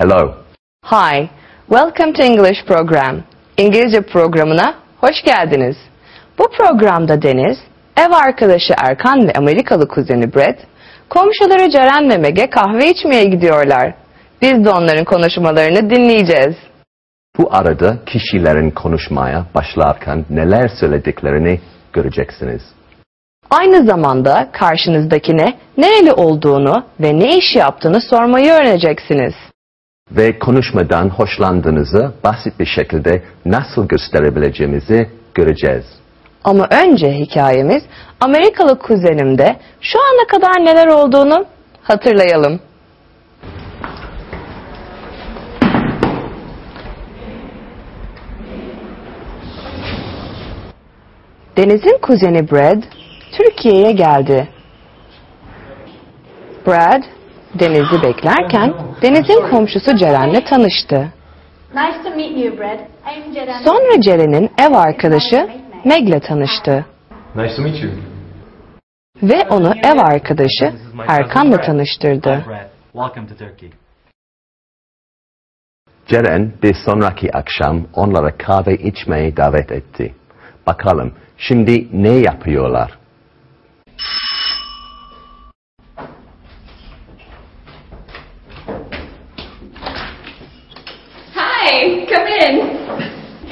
Hello. Hi, welcome to English program. İngilizce programına hoş geldiniz. Bu programda Deniz, ev arkadaşı Erkan ve Amerikalı kuzeni Brett, komşuları Ceren ve Meg'e kahve içmeye gidiyorlar. Biz de onların konuşmalarını dinleyeceğiz. Bu arada kişilerin konuşmaya başlarken neler söylediklerini göreceksiniz. Aynı zamanda karşınızdakine nereli olduğunu ve ne iş yaptığını sormayı öğreneceksiniz. Ve konuşmadan hoşlandığınızı basit bir şekilde nasıl gösterebileceğimizi göreceğiz. Ama önce hikayemiz Amerikalı kuzenimde şu ana kadar neler olduğunu hatırlayalım. Deniz'in kuzeni Brad Türkiye'ye geldi. Brad Deniz'i beklerken Deniz'in komşusu Ceren'le tanıştı. Nice to meet you, Brad. I'm Ceren. Sonra Ceren'in ev arkadaşı Meg'le tanıştı. Nice to meet you. Ve onu ev arkadaşı Erkan'la tanıştırdı. Hi, Brett. Welcome to Turkey. Ceren bir sonraki akşam onlara kahve içmeye davet etti. Bakalım şimdi ne yapıyorlar?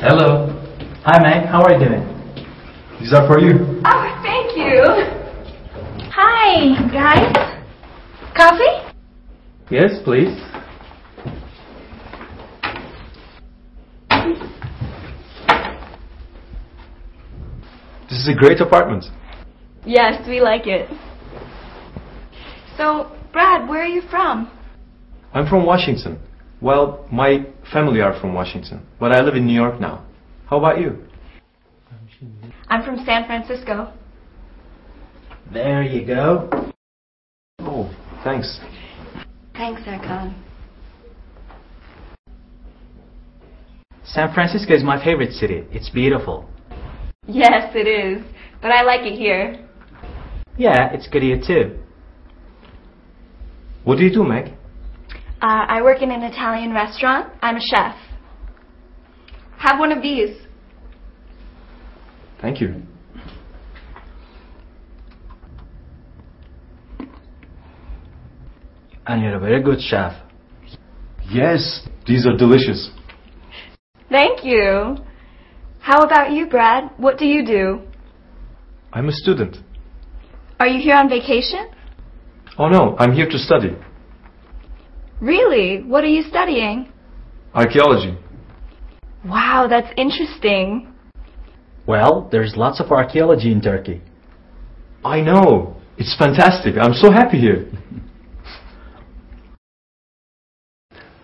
Hello. Hi, Meg. How are you doing? These are for you. Oh, thank you. Hi, guys. Coffee? Yes, please. This is a great apartment. Yes, we like it. So, Brad, where are you from? I'm from Washington. Well, my family are from Washington, but I live in New York now. How about you? I'm from San Francisco. There you go. Oh, thanks. Thanks, Erkan. San Francisco is my favorite city. It's beautiful. Yes, it is. But I like it here. Yeah, it's good here too. What do you do, Meg? Uh, I work in an Italian restaurant. I'm a chef. Have one of these. Thank you. And you're a very good chef. Yes, these are delicious. Thank you. How about you, Brad? What do you do? I'm a student. Are you here on vacation? Oh no, I'm here to study. Really? What are you studying? Archaeology. Wow, that's interesting. Well, there's lots of archaeology in Turkey. I know. It's fantastic. I'm so happy here.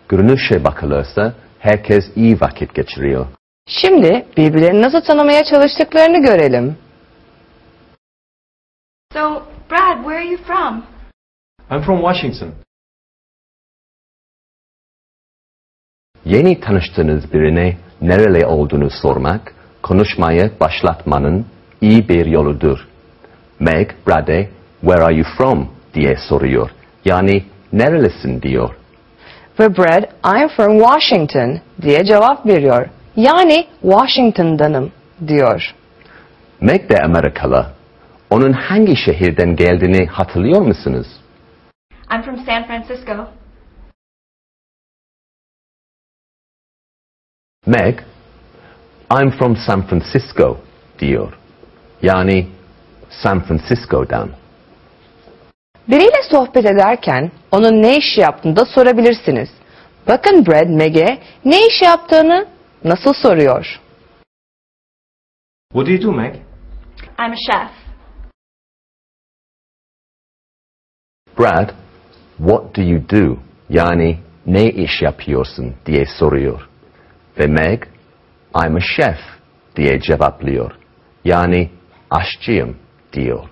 Görünüşe bakılırsa herkes iyi vakit geçiriyor. Şimdi birbirlerini nasıl tanımaya çalıştıklarını görelim. So, Brad, where are you from? I'm from Washington. Yeni tanıştığınız birine nereli olduğunu sormak, konuşmayı başlatmanın iyi bir yoludur. Meg, Brad'e where are you from diye soruyor. Yani nerelisin diyor. Ve Brad, I'm from Washington diye cevap veriyor. Yani Washington'danım diyor. Meg de Amerikalı. Onun hangi şehirden geldiğini hatırlıyor musunuz? I'm from San Francisco. Meg, I'm from San Francisco diyor. Yani San Francisco'dan. Biriyle sohbet ederken onun ne iş yaptığını da sorabilirsiniz. Bakın Brad Meg'e ne iş yaptığını nasıl soruyor. What do you do, Meg? I'm a chef. Brad, what do you do? Yani ne iş yapıyorsun diye soruyor. Ve Meg, I'm a chef diye cevaplıyor. Yani aşçıyım diyor.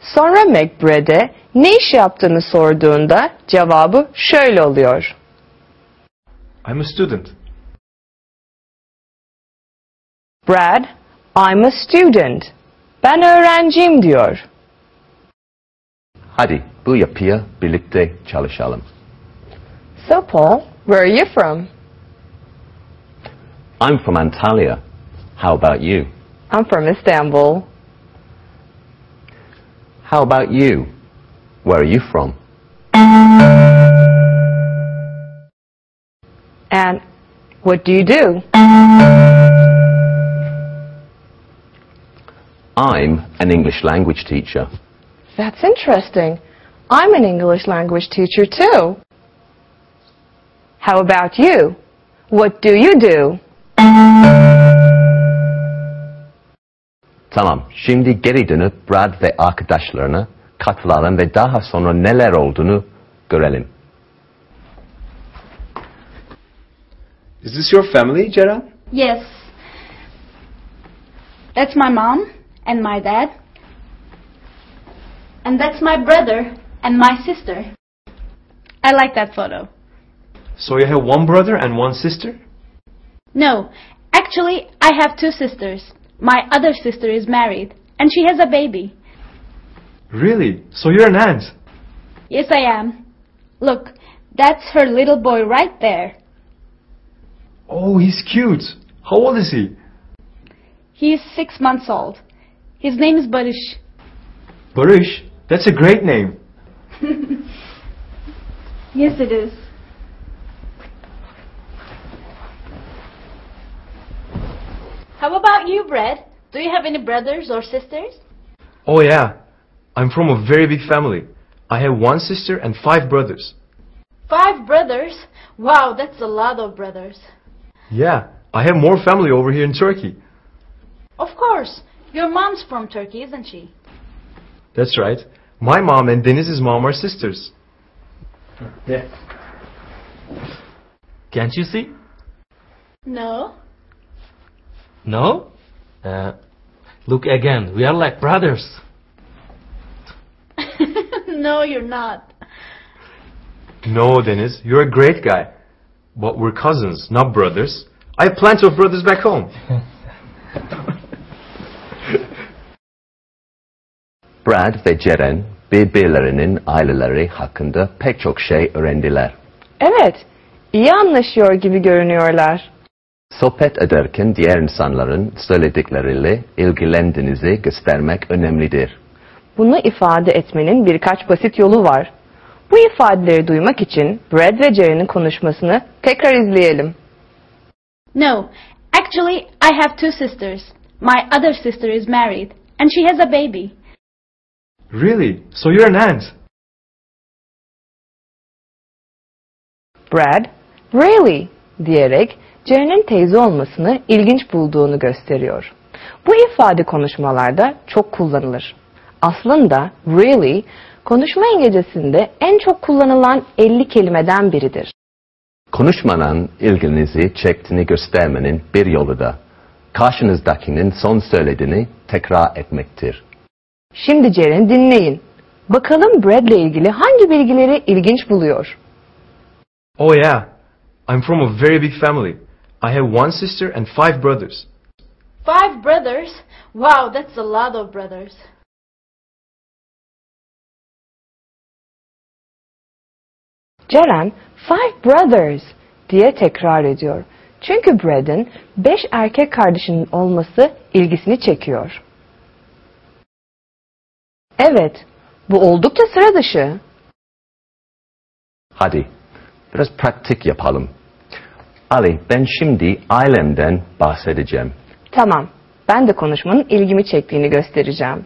Sonra Meg Brad'e ne iş yaptığını sorduğunda cevabı şöyle oluyor. I'm a student. Brad, I'm a student. Ben öğrenciyim diyor. Hadi bu yapıya birlikte çalışalım. So, Paul, where are you from? I'm from Antalya. How about you? I'm from Istanbul. How about you? Where are you from? And what do you do? I'm an English language teacher. That's interesting. I'm an English language teacher too. How about you? What do you do? Tamam, şimdi geri dönüp Brad ve arkadaşlarına katılalım ve daha sonra neler olduğunu görelim. Is this your family, Ceren? Yes. That's my mom and my dad. And that's my brother and my sister. I like that photo. So you have one brother and one sister? No, actually, I have two sisters. My other sister is married, and she has a baby. Really? So you're an aunt? Yes, I am. Look, that's her little boy right there. Oh, he's cute. How old is he? He is six months old. His name is Barış. Barış? That's a great name. Yes, it is. How about you, Brad? Do you have any brothers or sisters? Oh yeah. I'm from a very big family. I have one sister and five brothers. Five brothers? Wow, that's a lot of brothers. Yeah, I have more family over here in Turkey. Of course. Your mom's from Turkey, isn't she? That's right. My mom and Deniz's mom are sisters. Yeah. Can't you see? No. No? Uh, look again. We are like brothers. no, you're not. No, Deniz, you're a great guy. But we're cousins, not brothers. I have plenty of brothers back home. Brad ve Ceren birbirlerinin aileleri hakkında pek çok şey öğrendiler. Evet, iyi anlaşıyor gibi görünüyorlar. Sohbet ederken diğer insanların söyledikleriyle ilgilendiğinizi göstermek önemlidir. Bunu ifade etmenin birkaç basit yolu var. Bu ifadeleri duymak için Brad ve Jerry'nin konuşmasını tekrar izleyelim. No, actually, I have two sisters. My other sister is married, and she has a baby. Really? So you're an aunt? Brad, really diyerek Jerry'nin teyze olmasını ilginç bulduğunu gösteriyor. Bu ifade konuşmalarda çok kullanılır. Aslında really konuşma İngilizcesinde en çok kullanılan 50 kelimeden biridir. Konuşmanın ilginizi çektiğini göstermenin bir yolu da karşınızdakinin son söylediğini tekrar etmektir. Şimdi Jerry'ni dinleyin. Bakalım Brad'le ilgili hangi bilgileri ilginç buluyor? Oh yeah. I'm from a very big family. I have one sister and five brothers. Five brothers? Wow, that's a lot of brothers. Ceren, five brothers diye tekrar ediyor. Çünkü Brad'in beş erkek kardeşinin olması ilgisini çekiyor. Evet, bu oldukça sıra dışı. Hadi biraz pratik yapalım. Ali ben şimdi ailemden bahsedeceğim. Tamam, ben de konuşmanın ilgimi çektiğini göstereceğim.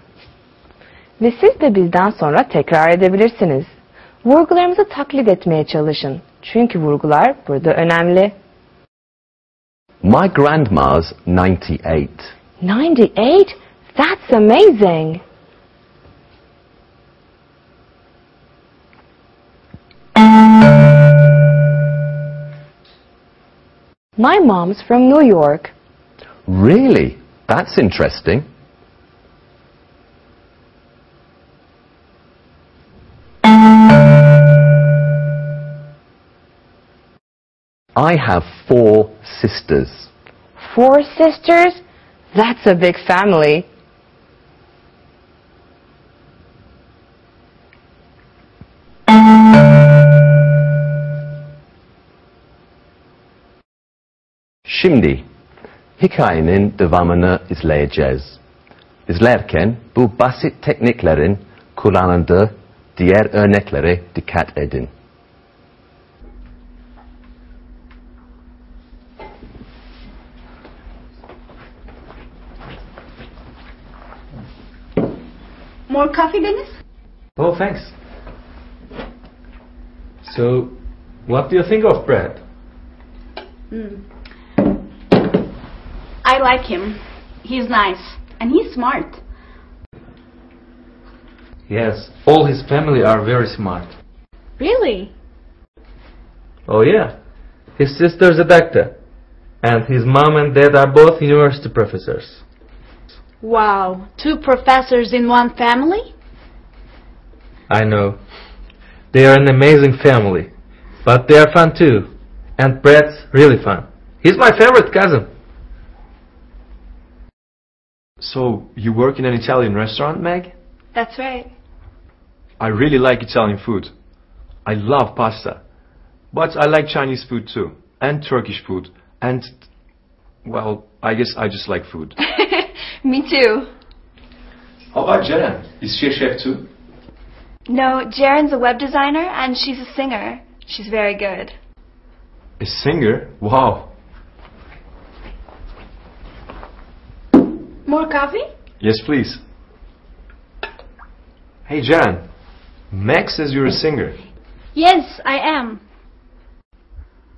Ve siz de bizden sonra tekrar edebilirsiniz. Vurgularımızı taklit etmeye çalışın. Çünkü vurgular burada önemli. My grandma's 98. 98? That's amazing! My mom's from New York. Really? That's interesting. I have four sisters. Four sisters? That's a big family. Şimdi hikayenin devamını izleyeceğiz. İzlerken bu basit tekniklerin kullanıldığı diğer örneklere dikkat edin. More coffee, Dennis? Oh, thanks. So, what do you think of Brad? I like him. He's nice. And he's smart. Yes, all his family are very smart. Really? Oh yeah, his sister's a doctor, and his mom and dad are both university professors. Wow. Two professors in one family? I know. They are an amazing family, but they are fun too. And Brad's really fun. He's my favorite cousin. So, you work in an Italian restaurant, Meg? That's right. I really like Italian food. I love pasta. But I like Chinese food too. And Turkish food. And, well, I guess I just like food. Me too. How about Ceren? Is she a chef too? No, Ceren's a web designer and she's a singer. She's very good. A singer? Wow. More coffee? Yes, please. Hey, Ceren. Max says you're a singer. Yes, I am.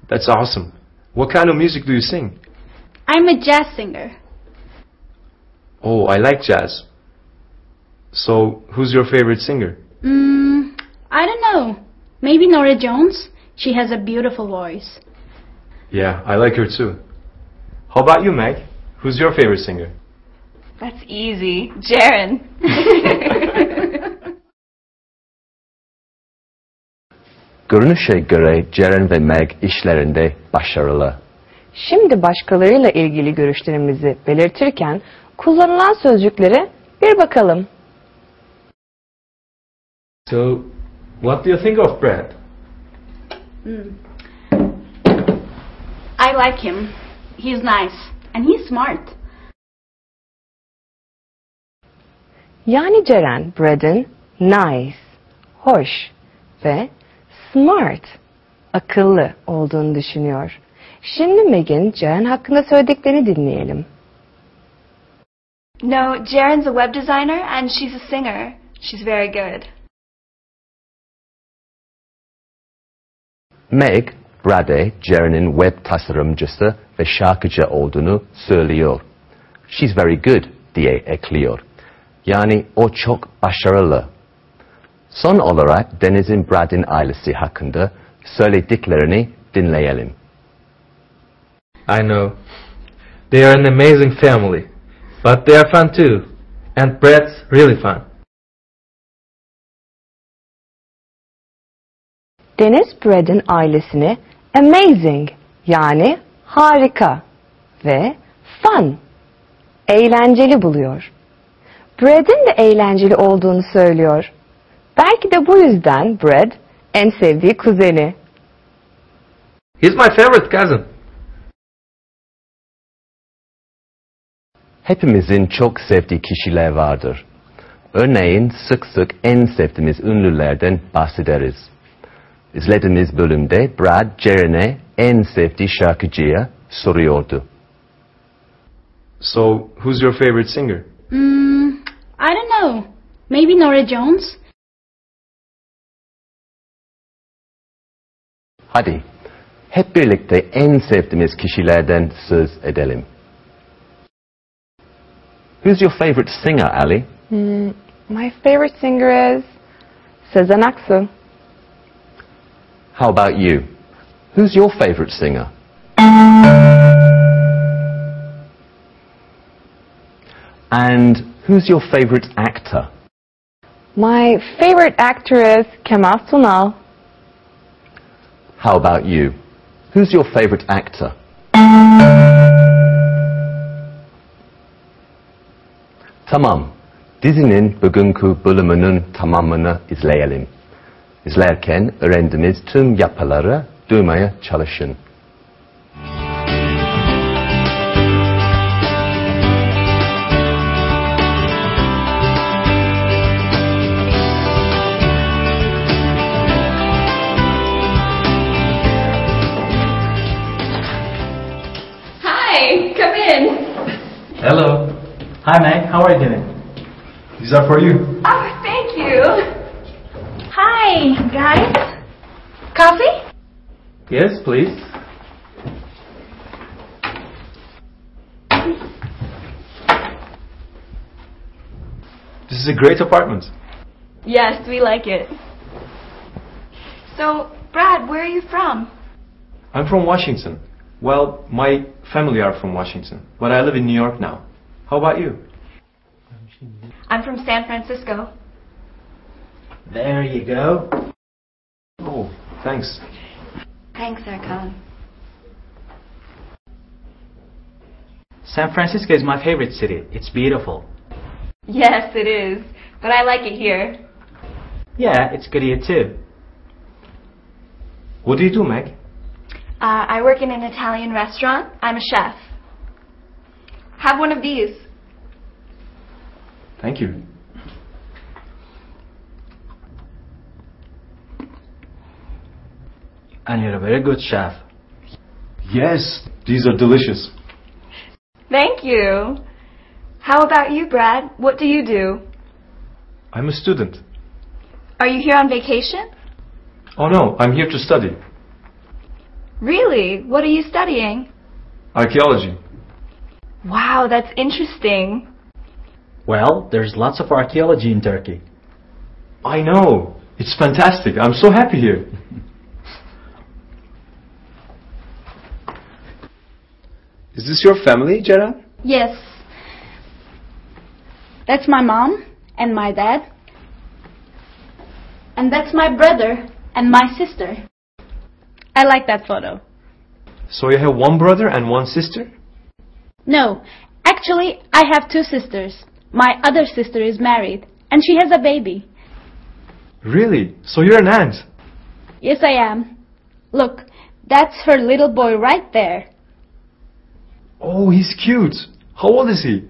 That's awesome. What kind of music do you sing? I'm a jazz singer. Oh, I like jazz. So, who's your favorite singer? Mm, I don't know. Maybe Norah Jones? She has a beautiful voice. Yeah, I like her too. How about you, Meg? Who's your favorite singer? That's easy. Jaren. Görünüşe göre Ceren ve Meg işlerinde başarılı. Şimdi başkalarıyla ilgili görüşlerimizi belirtirken kullanılan sözcüklere bir bakalım. So, what do you think of Brad? I like him. He's nice. And he's smart. Yani Ceren, Brad'ın nice, hoş ve smart, akıllı olduğunu düşünüyor. Şimdi Meg'in Ceren hakkında söylediklerini dinleyelim. no, Jaren's a web designer and she's a singer. She's very good. Meg, Brad'e Ceren'in web tasarımcısı ve şarkıcı olduğunu söylüyor. She's very good diye ekliyor. Yani o çok başarılı. Son olarak Deniz'in Brad'in ailesi hakkında söylediklerini dinleyelim. I know. They are an amazing family, but they are fun too. And Brad's really fun. Deniz Brad'in ailesini amazing yani harika ve fun eğlenceli buluyor. Brad'in de eğlenceli olduğunu söylüyor. Belki de bu yüzden Brad en sevdiği kuzeni. He's my favorite cousin. Hepimizin çok sevdiği kişiler vardır. Örneğin sık sık en sevdiğimiz ünlülerden bahsederiz. İzlediğimiz bölümde Brad Ceren'e en sevdiği şarkıcıya soruyordu. So, who's your favorite singer? Mm, I don't know. Maybe Norah Jones? Hadi hep birlikte en sevdiğimiz kişilerden söz edelim. Who's your favorite singer, Ali? Hmm, my favorite singer is Sezen Aksu. How about you? Who's your favorite singer? And who's your favorite actor? My favorite actor is Kemal Sunal. How about you? Who's your favorite actor? Tamam. Dizinin bugünkü bölümünün tamamını izleyelim. İzlerken öğrendiğiniz tüm yapıları duymaya çalışın. Hello. Hi Meg, how are you doing? These are for you. Oh, thank you. Hi, guys. Coffee? Yes, please. This is a great apartment. Yes, we like it. So, Brad, where are you from? I'm from Washington. Well, my family are from Washington, but I live in New York now. How about you? I'm from San Francisco. There you go. Oh, thanks. Thanks, Erkan. San Francisco is my favorite city. It's beautiful. Yes, it is. But I like it here. Yeah, it's good here too. What do you do, Meg? Uh, I work in an Italian restaurant. I'm a chef. Have one of these. Thank you. And you're a very good chef. Yes, these are delicious. Thank you. How about you, Brad? What do you do? I'm a student. Are you here on vacation? Oh no, I'm here to study. Really? What are you studying? Archaeology. Wow, that's interesting. Well, there's lots of archaeology in Turkey. I know. It's fantastic. I'm so happy here. Is this your family, Ceren? Yes. That's my mom and my dad. And that's my brother and my sister. I like that photo. So you have one brother and one sister? No, actually, I have two sisters. My other sister is married and she has a baby. Really? So you're an aunt? Yes, I am. Look, that's her little boy right there. Oh, he's cute. How old is he?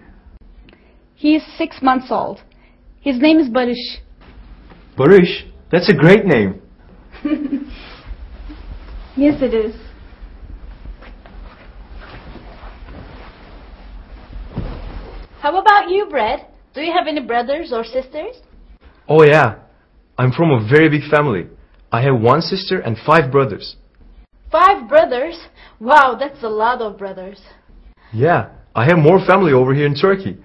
He is six months old. His name is Barış. Barish? That's a great name. Yes, it is. How about you, Brad? Do you have any brothers or sisters? Oh yeah. I'm from a very big family. I have one sister and five brothers. Five brothers? Wow, that's a lot of brothers. Yeah, I have more family over here in Turkey.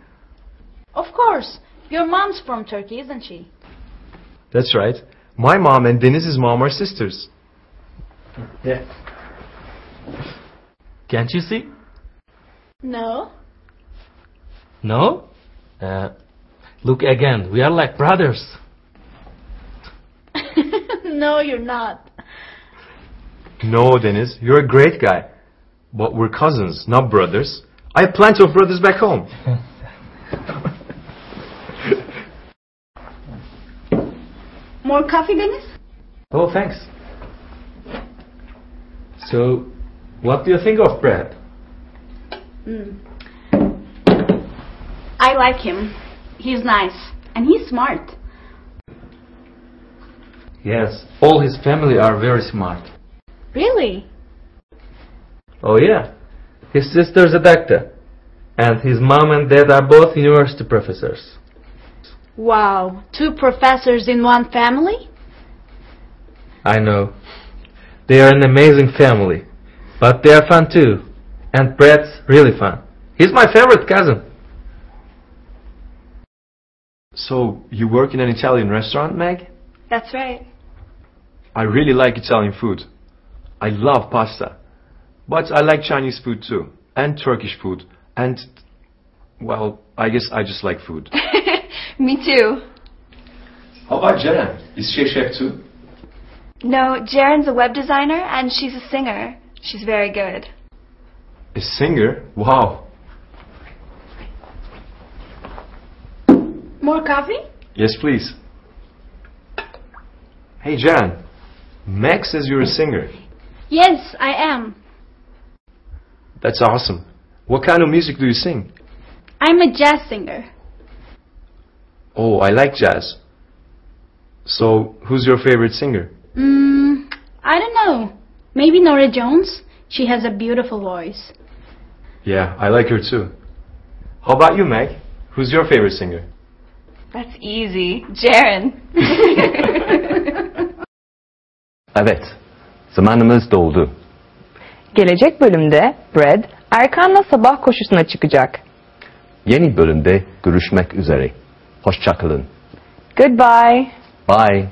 Of course. Your mom's from Turkey, isn't she? That's right. My mom and Deniz's mom are sisters. Yeah. Can't you see? No. No? Uh, look again. We are like brothers. no, you're not. No, Deniz, you're a great guy. But we're cousins, not brothers. I have plenty of brothers back home. More coffee, Deniz? Oh, thanks. So, what do you think of Brad? Mm. I like him. He's nice. And he's smart. Yes, all his family are very smart. Really? Oh yeah. His sister's a doctor. And his mom and dad are both university professors. Wow. Two professors in one family? I know. They are an amazing family. But they are fun too. And Brad's really fun. He's my favorite cousin. So, you work in an Italian restaurant, Meg? That's right. I really like Italian food. I love pasta. But I like Chinese food too. And Turkish food. And, well, I guess I just like food. Me too. How about Ceren? Is she a chef too? No, Ceren's a web designer and she's a singer. She's very good. A singer? Wow. More coffee? Yes, please. Hey, Jan. Max says you're a singer. Yes, I am. That's awesome. What kind of music do you sing? I'm a jazz singer. Oh, I like jazz. So, who's your favorite singer? Mm, I don't know. Maybe Norah Jones? She has a beautiful voice. Yeah, I like her too. How about you, Meg? Who's your favorite singer? That's easy. Ceren. Evet, zamanımız doldu. Gelecek bölümde Brad, Erkan'la sabah koşusuna çıkacak. Yeni bölümde görüşmek üzere. Hoşçakalın. Goodbye. Bye.